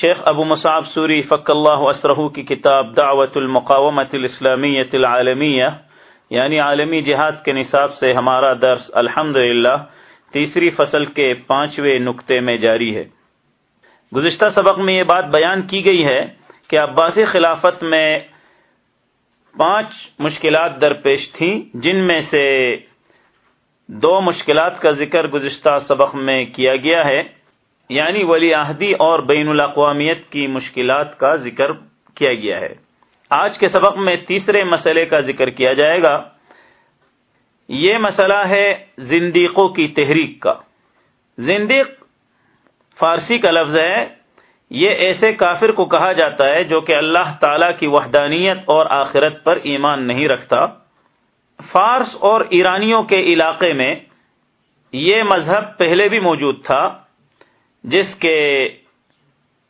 شیخ ابو Musab sorry فق اللہ اسرہ کی کتاب دعوت المقامت الاسلامیت العالمیہ یعنی عالمی جہاد کے نصاب سے ہمارا درس الحمد تیسری فصل کے پانچویں نقطے میں جاری ہے۔ گزشتہ سبق میں یہ بات بیان کی گئی ہے کہ عباسی خلافت میں پانچ مشکلات درپیش تھیں، جن میں سے دو مشکلات کا ذکر گزشتہ سبق میں کیا گیا ہے۔ یعنی ولی عہدی اور بین الاقوامیت کی مشکلات کا ذکر کیا گیا ہے۔ آج کے سبق میں تیسرے مسئلے کا ذکر کیا جائے گا۔ یہ مسئلہ ہے زندیقوں کی تحریک کا۔ زندیق فارسی کا لفظ ہے۔ یہ ایسے کافر کو کہا جاتا ہے جو کہ اللہ تعالی کی وحدانیت اور آخرت پر ایمان نہیں رکھتا۔ فارس اور ایرانیوں کے علاقے میں یہ مذہب پہلے بھی موجود تھا۔ جس کے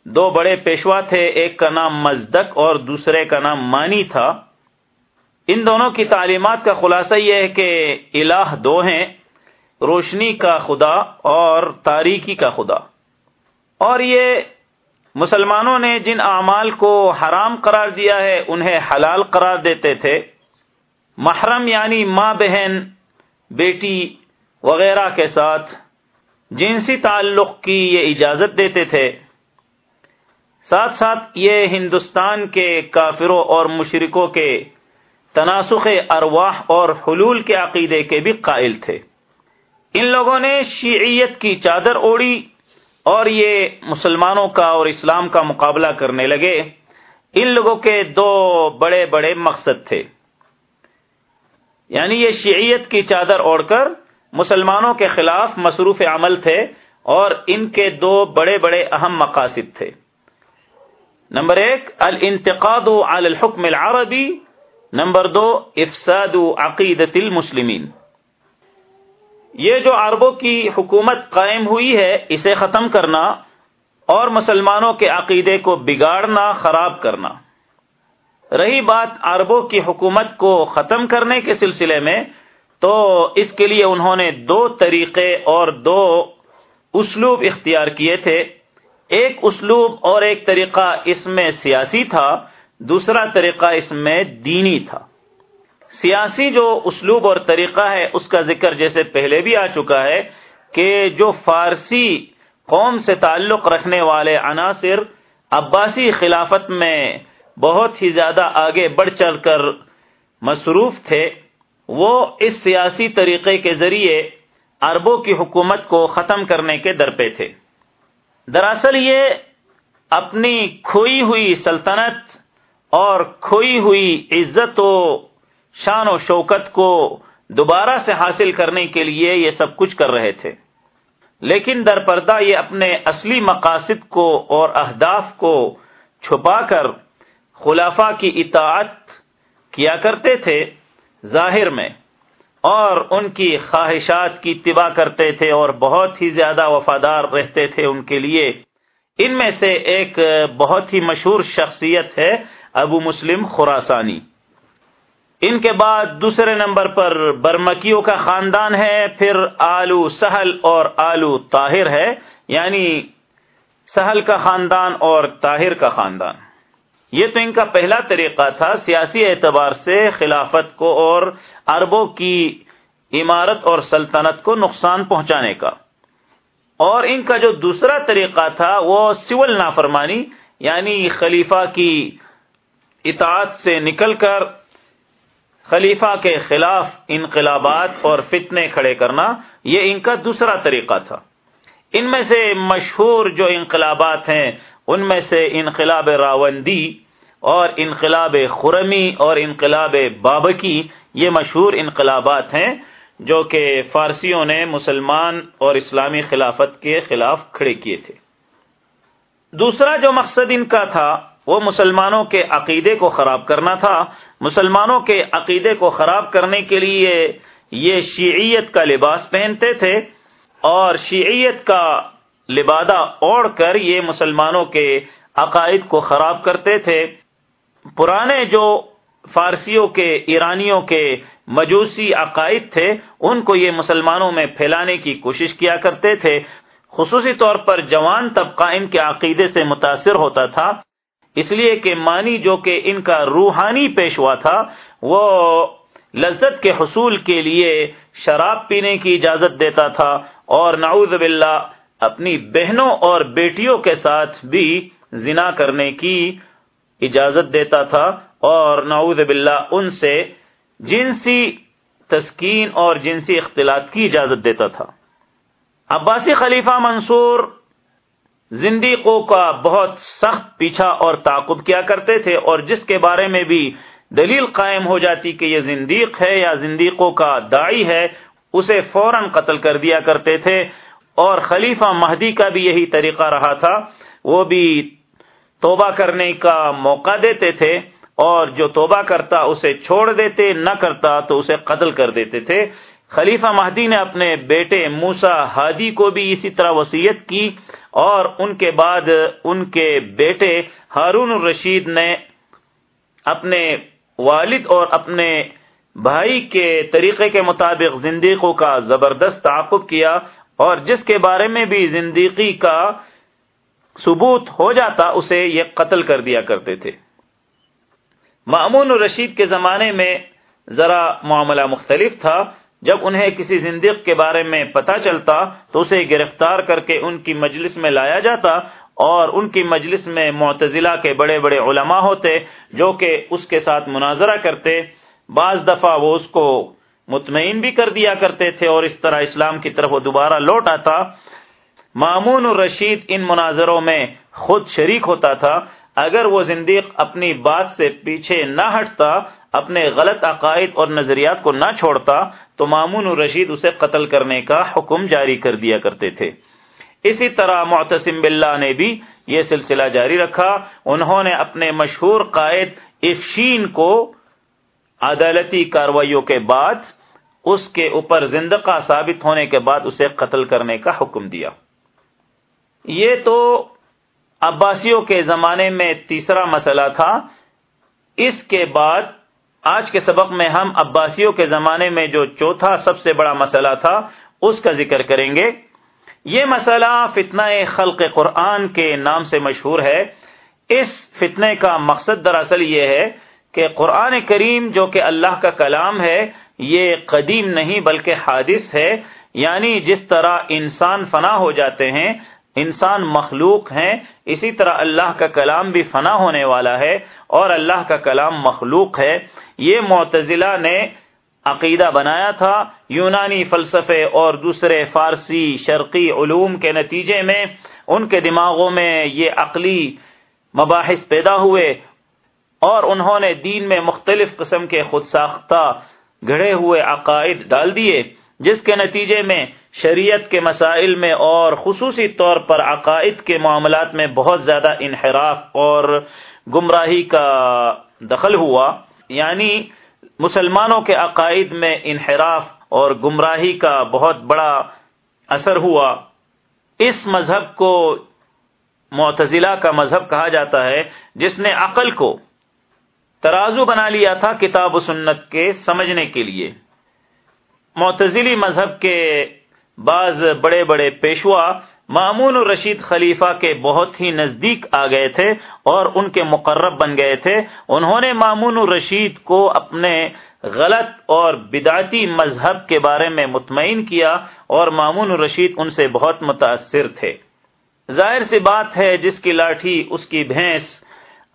دو بڑے پیشوا تھے، ایک کا نام مزدک اور دوسرے کا نام مانی تھا۔ ان دونوں کی تعلیمات کا خلاصہ یہ ہے کہ الہ دو ہیں، روشنی کا خدا اور تاریکی کا خدا۔ اور یہ مسلمانوں نے جن اعمال کو حرام قرار دیا ہے، انہیں حلال قرار دیتے تھے۔ محرم یعنی ماں بہن، بیٹی وغیرہ کے ساتھ جنسی تعلق کی یہ اجازت دیتے تھے۔ ساتھ ساتھ یہ ہندوستان کے کافروں اور مشرکوں کے تناسخ ارواح اور حلول کے عقیدے کے بھی قائل تھے۔ ان لوگوں نے شیعیت کی چادر اوڑی اور یہ مسلمانوں کا اور اسلام کا مقابلہ کرنے لگے۔ ان لوگوں کے دو بڑے بڑے مقصد تھے۔ یعنی یہ شیعیت کی چادر اوڑھ کر مسلمانوں کے خلاف مصروف عمل تھے اور ان کے دو بڑے بڑے اہم مقاصد تھے۔ نمبر ایک، الانتقاد علی الحکم العربی۔ نمبر دو، افساد عقیدت المسلمین۔ یہ جو عربوں کی حکومت قائم ہوئی ہے، اسے ختم کرنا اور مسلمانوں کے عقیدے کو بگاڑنا، خراب کرنا۔ رہی بات عربوں کی حکومت کو ختم کرنے کے سلسلے میں تو اس کے لیے انہوں نے دو طریقے اور دو اسلوب اختیار کیے تھے۔ ایک اسلوب اور ایک طریقہ اس میں سیاسی تھا، دوسرا طریقہ اس میں دینی تھا۔ سیاسی جو اسلوب اور طریقہ ہے، اس کا ذکر جیسے پہلے بھی آ چکا ہے کہ جو فارسی قوم سے تعلق رکھنے والے عناصر عباسی خلافت میں بہت ہی زیادہ آگے بڑھ چل کر مصروف تھے۔ وہ اس سیاسی طریقے کے ذریعے عربوں کی حکومت کو ختم کرنے کے در پہ تھے۔ دراصل یہ اپنی کھوئی ہوئی سلطنت اور کھوئی ہوئی عزت و شان و شوکت کو دوبارہ سے حاصل کرنے کے لیے یہ سب کچھ کر رہے تھے۔ لیکن در پردہ یہ اپنے اصلی مقاصد کو اور اہداف کو چھپا کر خلافہ کی اطاعت کیا کرتے تھے۔ ظاہر میں اور ان کی خواہشات کی اتباع کرتے تھے اور بہت ہی زیادہ وفادار رہتے تھے ان کے لیے۔ ان میں سے ایک بہت ہی مشہور شخصیت ہے ابو مسلم خوراسانی ان کے بعد دوسرے نمبر پر برمکیوں کا خاندان ہے، پھر آلو سہل اور آلو طاہر ہے یعنی سہل کا خاندان اور طاہر کا خاندان۔ یہ تو ان کا پہلا طریقہ تھا سیاسی اعتبار سے خلافت کو اور عربوں کی عمارت اور سلطنت کو نقصان پہنچانے کا۔ اور ان کا جو دوسرا طریقہ تھا وہ سول نافرمانی یعنی خلیفہ کی اطاعت سے نکل کر خلیفہ کے خلاف انقلابات اور فتنے کھڑے کرنا، یہ ان کا دوسرا طریقہ تھا۔ ان میں سے مشہور جو انقلابات ہیں ان میں سے انقلاب راوندی اور انقلاب خرمی اور انقلاب بابکی یہ مشہور انقلابات ہیں جو کہ فارسیوں نے مسلمان اور اسلامی خلافت کے خلاف کھڑے کیے تھے۔ دوسرا جو مقصد ان کا تھا، وہ مسلمانوں کے عقیدے کو خراب کرنا تھا۔ مسلمانوں کے عقیدے کو خراب کرنے کے لیے یہ شیعیت کا لباس پہنتے تھے اور شیعیت کا لبادہ اوڑھ کر یہ مسلمانوں کے عقائد کو خراب کرتے تھے۔ پرانے جو فارسیوں کے، ایرانیوں کے مجوسی عقائد تھے، ان کو یہ مسلمانوں میں پھیلانے کی کوشش کیا کرتے تھے۔ خصوصی طور پر جوان طبقہ ان کے عقیدے سے متاثر ہوتا تھا۔ اس لیے کہ مانی جو کہ ان کا روحانی پیشوا تھا، وہ لذت کے حصول کے لیے شراب پینے کی اجازت دیتا تھا۔ اور نعوذ باللہ اپنی بہنوں اور بیٹیوں کے ساتھ بھی زنا کرنے کی اجازت دیتا تھا اور نعوذ باللہ ان سے جنسی تسکین اور جنسی اختلاط کی اجازت دیتا تھا۔ عباسی خلیفہ منصور زندیقوں کا بہت سخت پیچھا اور تعقب کیا کرتے تھے اور جس کے بارے میں بھی دلیل قائم ہو جاتی کہ یہ زندیق ہے یا زندیقوں کا دائی ہے، اسے فوراً قتل کر دیا کرتے تھے۔ اور خلیفہ مہدی کا بھی یہی طریقہ رہا تھا۔ وہ بھی توبہ کرنے کا موقع دیتے تھے اور جو توبہ کرتا اسے چھوڑ دیتے، نہ کرتا تو اسے قتل کر دیتے تھے۔ خلیفہ مہدی نے اپنے بیٹے موسا ہادی کو بھی اسی طرح وسیعت کی اور ان کے بعد ان کے بیٹے ہارون الرشید نے اپنے والد اور اپنے بھائی کے طریقے کے مطابق زندیقوں کا زبردست تعاقب کیا اور جس کے بارے میں بھی زندگی کا ثبوت ہو جاتا، اسے یہ قتل کر دیا کرتے تھے۔ معمون الرشید کے زمانے میں ذرا معاملہ مختلف تھا۔ جب انہیں کسی زندق کے بارے میں پتہ چلتا، تو اسے گرفتار کر کے ان کی مجلس میں لایا جاتا۔ اور ان کی مجلس میں معتزلہ کے بڑے بڑے علماء ہوتے، جو کہ اس کے ساتھ مناظرہ کرتے۔ بعض دفعہ وہ اس کو مطمئن بھی کر دیا کرتے تھے اور اس طرح اسلام کی طرف وہ دوبارہ لوٹ آتا۔ معمون الرشید ان مناظروں میں خود شریک ہوتا تھا۔ اگر وہ زندیق اپنی بات سے پیچھے نہ ہٹتا، اپنے غلط عقائد اور نظریات کو نہ چھوڑتا، تو مامون الرشید اسے قتل کرنے کا حکم جاری کر دیا کرتے تھے۔ اسی طرح معتصم باللہ نے بھی یہ سلسلہ جاری رکھا۔ انہوں نے اپنے مشہور قائد افشین کو عدالتی کاروائیوں کے بعد اس کے اوپر زندقہ ثابت ہونے کے بعد اسے قتل کرنے کا حکم دیا۔ یہ تو عباسیوں کے زمانے میں تیسرا مسئلہ تھا۔ اس کے بعد آج کے سبق میں ہم عباسیوں کے زمانے میں جو چوتھا سب سے بڑا مسئلہ تھا، اس کا ذکر کریں گے۔ یہ مسئلہ فتنہ خلق قرآن کے نام سے مشہور ہے۔ اس فتنے کا مقصد دراصل یہ ہے کہ قرآن کریم جو کہ اللہ کا کلام ہے یہ قدیم نہیں بلکہ حادث ہے یعنی جس طرح انسان فنا ہو جاتے ہیں، انسان مخلوق ہیں، اسی طرح اللہ کا کلام بھی فنا ہونے والا ہے اور اللہ کا کلام مخلوق ہے۔ یہ معتزلہ نے عقیدہ بنایا تھا یونانی فلسفے اور دوسرے فارسی شرقی علوم کے نتیجے میں۔ ان کے دماغوں میں یہ عقلی مباحث پیدا ہوئے اور انہوں نے دین میں مختلف قسم کے خود ساختہ گھڑے ہوئے عقائد ڈال دیے، جس کے نتیجے میں شریعت کے مسائل میں اور خصوصی طور پر عقائد کے معاملات میں بہت زیادہ انحراف اور گمراہی کا دخل ہوا یعنی مسلمانوں کے عقائد میں انحراف اور گمراہی کا بہت بڑا اثر ہوا۔ اس مذہب کو معتزلہ کا مذہب کہا جاتا ہے، جس نے عقل کو ترازو بنا لیا تھا کتاب و سنت کے سمجھنے کے لیے۔ معتزلی مذہب کے بعض بڑے بڑے پیشوا معمون الرشید خلیفہ کے بہت ہی نزدیک آ گئے تھے اور ان کے مقرب بن گئے تھے۔ انہوں نے مامون الرشید کو اپنے غلط اور بدعتی مذہب کے بارے میں مطمئن کیا اور مامون الرشید ان سے بہت متاثر تھے۔ ظاہر سی بات ہے جس کی لاٹھی اس کی بھینس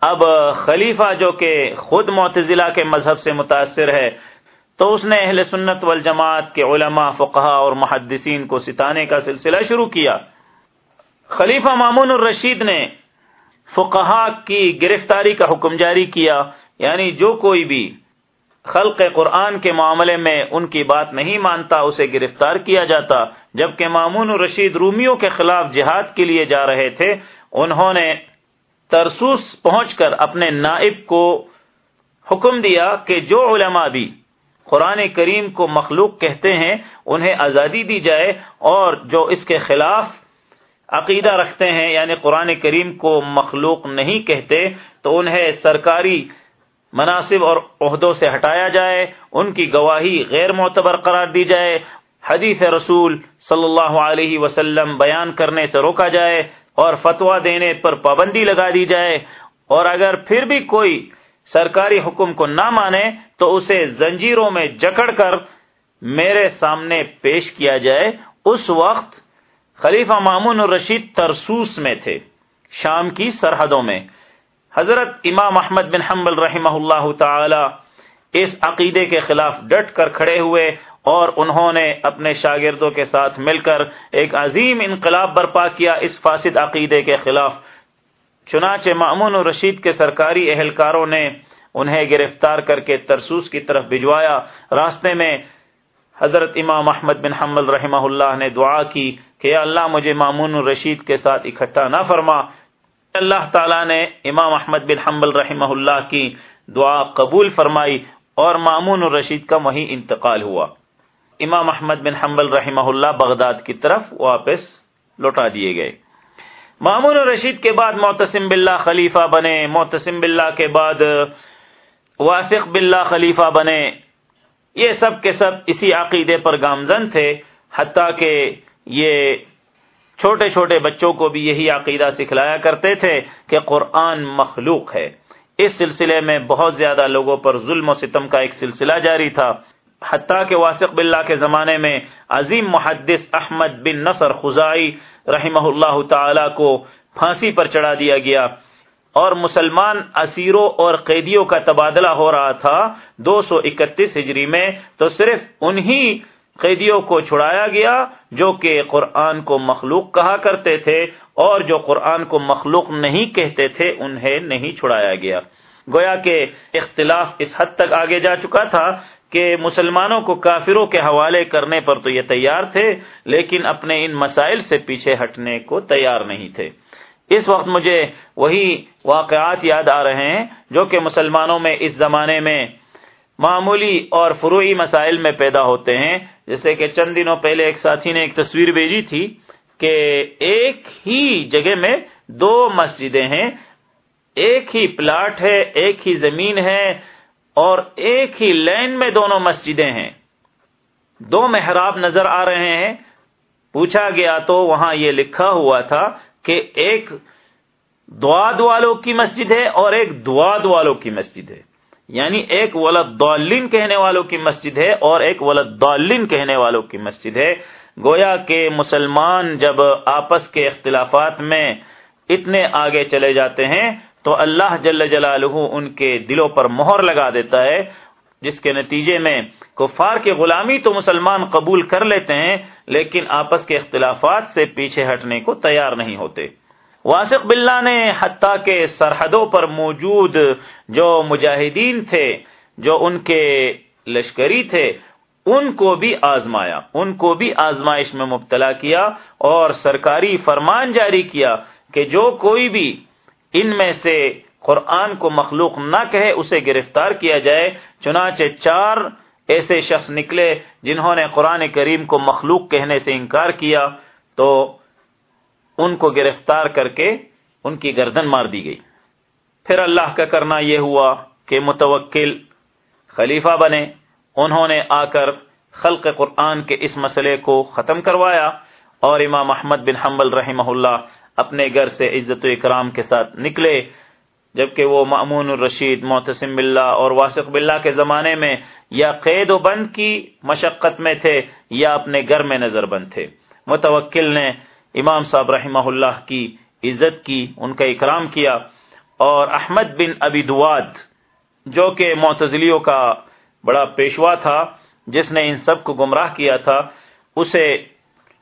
اب خلیفہ جو کہ خود معتزلہ کے مذہب سے متاثر ہے، تو اس نے اہل سنت والجماعت کے علماء فقہ اور محدثین کو ستانے کا سلسلہ شروع کیا۔ خلیفہ مامون الرشید نے فقہا کی گرفتاری کا حکم جاری کیا یعنی جو کوئی بھی خلق قرآن کے معاملے میں ان کی بات نہیں مانتا، اسے گرفتار کیا جاتا۔ جبکہ مامون الرشید رومیوں کے خلاف جہاد کے لیے جا رہے تھے، انہوں نے ترسوس پہنچ کر اپنے نائب کو حکم دیا کہ جو علماء بھی قرآن کریم کو مخلوق کہتے ہیں، انہیں آزادی دی جائے اور جو اس کے خلاف عقیدہ رکھتے ہیں یعنی قرآن کریم کو مخلوق نہیں کہتے، تو انہیں سرکاری مناسب اور عہدوں سے ہٹایا جائے، ان کی گواہی غیر معتبر قرار دی جائے۔ حدیث رسول صلی اللہ علیہ وسلم بیان کرنے سے روکا جائے۔ اور فتوا دینے پر پابندی لگا دی جائے اور اگر پھر بھی کوئی سرکاری حکم کو نہ مانے تو اسے زنجیروں میں جکڑ کر میرے سامنے پیش کیا جائے۔ اس وقت خلیفہ مامون الرشید ترسوس میں تھے، شام کی سرحدوں میں۔ حضرت امام احمد بن حنبل رحمہ اللہ تعالی اس عقیدے کے خلاف ڈٹ کر کھڑے ہوئے اور انہوں نے اپنے شاگردوں کے ساتھ مل کر ایک عظیم انقلاب برپا کیا اس فاسد عقیدے کے خلاف۔ چنانچہ معمون رشید کے سرکاری اہلکاروں نے انہیں گرفتار کر کے ترسوس کی طرف بھجوایا۔ راستے میں حضرت امام احمد بن حمل رحمہ اللہ نے دعا کی کہ اللہ مجھے مامون الرشید کے ساتھ اکٹھا نہ فرما۔ اللہ تعالیٰ نے امام احمد بن حمل رحمہ اللہ کی دعا قبول فرمائی اور مامون الرشید کا وہی انتقال ہوا۔ امام احمد بن حمل رحمہ اللہ بغداد کی طرف واپس لوٹا دیے گئے۔ مامون الرشید کے بعد محتسم باللہ خلیفہ بنے محتسم باللہ کے بعد واسق باللہ خلیفہ بنے۔ یہ سب کے سب اسی عقیدے پر گامزن تھے، حتیٰ کہ یہ چھوٹے چھوٹے بچوں کو بھی یہی عقیدہ سکھلایا کرتے تھے کہ قرآن مخلوق ہے۔ اس سلسلے میں بہت زیادہ لوگوں پر ظلم و ستم کا ایک سلسلہ جاری تھا۔ حتیٰ کہ واسق باللہ کے زمانے میں عظیم محدث احمد بن نصر خزائی رحمہ اللہ تعالی کو پھانسی پر چڑھا دیا گیا۔ اور مسلمان اسیروں اور قیدیوں کا تبادلہ ہو رہا تھا دو سو اکتیس ہجری میں، تو صرف انہی قیدیوں کو چھڑایا گیا جو کہ قرآن کو مخلوق کہا کرتے تھے اور جو قرآن کو مخلوق نہیں کہتے تھے، انہیں نہیں چھڑایا گیا۔ گویا کہ اختلاف اس حد تک آگے جا چکا تھا کہ مسلمانوں کو کافروں کے حوالے کرنے پر تو یہ تیار تھے، لیکن اپنے ان مسائل سے پیچھے ہٹنے کو تیار نہیں تھے۔ اس وقت مجھے وہی واقعات یاد آ رہے ہیں، جو کہ مسلمانوں میں اس زمانے میں معمولی اور فروئی مسائل میں پیدا ہوتے ہیں۔ جیسے کہ چند دنوں پہلے ایک ساتھی نے ایک تصویر بھیجی تھی کہ ایک ہی جگہ میں دو مسجدیں ہیں۔ ایک ہی پلاٹ ہے، ایک ہی زمین ہے۔ اور ایک ہی لین میں دونوں مسجدیں ہیں۔ دو محراب نظر آ رہے ہیں۔ پوچھا گیا تو وہاں یہ لکھا ہوا تھا کہ ایک دعاد والوں کی مسجد ہے اور ایک دعاد والوں کی مسجد ہے۔ یعنی ایک ولد دالین کہنے والوں کی مسجد ہے اور ایک ولد دالین کہنے والوں کی مسجد ہے۔ گویا کہ مسلمان جب آپس کے اختلافات میں اتنے آگے چلے جاتے ہیں تو اللہ جل جلالہ ان کے دلوں پر مہر لگا دیتا ہے، جس کے نتیجے میں کفار کی غلامی تو مسلمان قبول کر لیتے ہیں، لیکن آپس کے اختلافات سے پیچھے ہٹنے کو تیار نہیں ہوتے۔ واسق باللہ نے حتیٰ کے سرحدوں پر موجود جو مجاہدین تھے، جو ان کے لشکری تھے، ان کو بھی آزمایا۔ ان کو بھی آزمائش میں مبتلا کیا اور سرکاری فرمان جاری کیا کہ جو کوئی بھی ان میں سے قرآن کو مخلوق نہ کہے، اسے گرفتار کیا جائے۔ چنانچہ چار ایسے شخص نکلے جنہوں نے قرآن کریم کو مخلوق کہنے سے انکار کیا، تو ان کو گرفتار کر کے ان کی گردن مار دی گئی۔ پھر اللہ کا کرنا یہ ہوا کہ متوکل خلیفہ بنے۔ انہوں نے آ کر خلق قرآن کے اس مسئلے کو ختم کروایا اور امام احمد بن حنبل رحمہ اللہ اپنے گھر سے عزت و اکرام کے ساتھ نکلے، جبکہ وہ معمون الرشید محتسم باللہ اور واسق باللہ کے زمانے میں یا قید و بند کی مشقت میں تھے یا اپنے گھر میں نظر بند تھے۔ متوکل نے امام صاحب رحمہ اللہ کی عزت کی، ان کا اکرام کیا اور احمد بن ابی دواد، جو کہ معتزلیوں کا بڑا پیشوا تھا، جس نے ان سب کو گمراہ کیا تھا، اسے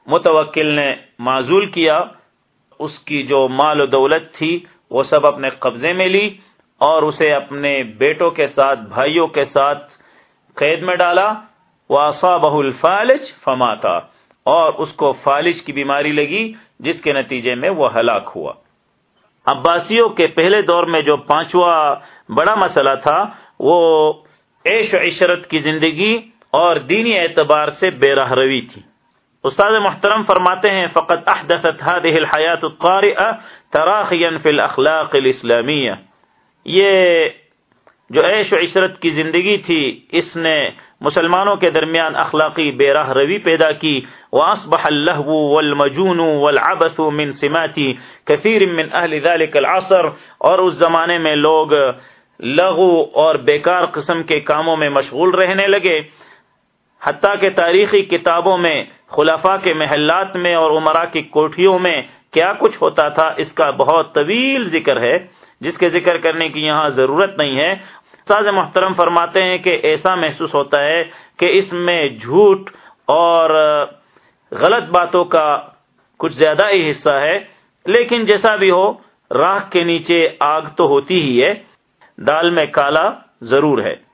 متوکل نے معذول کیا۔ اس کی جو مال و دولت تھی، وہ سب اپنے قبضے میں لی اور اسے اپنے بیٹوں کے ساتھ، بھائیوں کے ساتھ قید میں ڈالا۔ واسا بہ الفالج فما تھا اور اس کو فالج کی بیماری لگی، جس کے نتیجے میں وہ ہلاک ہوا۔ عباسیوں کے پہلے دور میں جو پانچواں بڑا مسئلہ تھا، وہ عیش و عشرت کی زندگی اور دینی اعتبار سے بے راہ روی تھی۔ استاد محترم فرماتے ہیں، فقط احدثت هذه الحیات القارئه تراخیا فی الاخلاق الاسلامیہ۔ یہ جو عیش و عشرت کی زندگی تھی، اس نے مسلمانوں کے درمیان اخلاقی بے راہ روی پیدا کی۔ واصبح اللهو والمجون والعبث من سمات كثير من اهل ذلك العصر۔ اور اس زمانے میں لوگ لغو اور بیکار قسم کے کاموں میں مشغول رہنے لگے۔ حتیٰ کہ تاریخی کتابوں میں خلافہ کے محلات میں اور عمرہ کی کوٹھیوں میں کیا کچھ ہوتا تھا، اس کا بہت طویل ذکر ہے، جس کے ذکر کرنے کی یہاں ضرورت نہیں ہے۔ استاد محترم فرماتے ہیں کہ ایسا محسوس ہوتا ہے کہ اس میں جھوٹ اور غلط باتوں کا کچھ زیادہ ہی حصہ ہے، لیکن جیسا بھی ہو، راہ کے نیچے آگ تو ہوتی ہی ہے، دال میں کالا ضرور ہے۔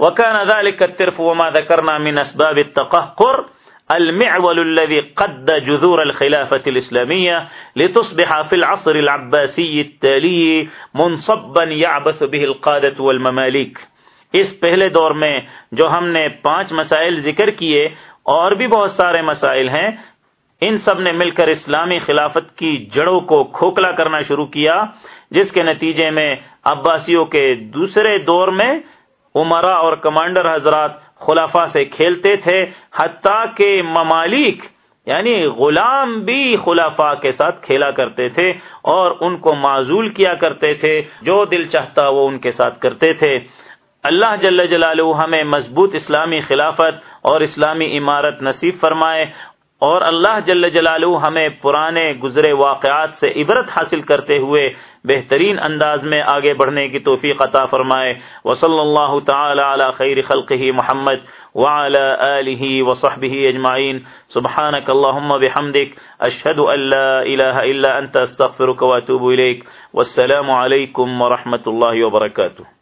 وكان ذلك الترف وما ذكرنا من أسباب التقهقر، المعول الذي قد جذور الخلافة الإسلامية لتصبح في العصر العباسي التالي منصبا يعبث به القادة والمماليك. اس پہلے دور میں جو ہم نے پانچ مسائل ذکر کیے، اور بھی بہت سارے مسائل ہیں، ان سب نے مل کر اسلامی خلافت کی جڑوں کو کھوکھلا کرنا شروع کیا، جس کے نتیجے میں عباسیوں کے دوسرے دور میں عمرا اور کمانڈر حضرات خلافہ سے کھیلتے تھے، حتیٰ کہ ممالک یعنی غلام بھی خلافہ کے ساتھ کھیلا کرتے تھے اور ان کو معذول کیا کرتے تھے، جو دل چاہتا وہ ان کے ساتھ کرتے تھے۔ اللہ جل جلالہ ہمیں مضبوط اسلامی خلافت اور اسلامی عمارت نصیب فرمائے اور اللہ جل جلالہ ہمیں پرانے گزرے واقعات سے عبرت حاصل کرتے ہوئے بہترین انداز میں آگے بڑھنے کی توفیق عطا فرمائے۔ وصلی اللہ تعالی علی خیر خلقہ محمد وعلى آلہ وصحبہ اجمعین۔ سبحانک اللہم بحمدک، اشہد ان لا الہ الا انت، استغفرک واتوب الیک۔ والسلام علیکم ورحمۃ اللہ وبرکاتہ۔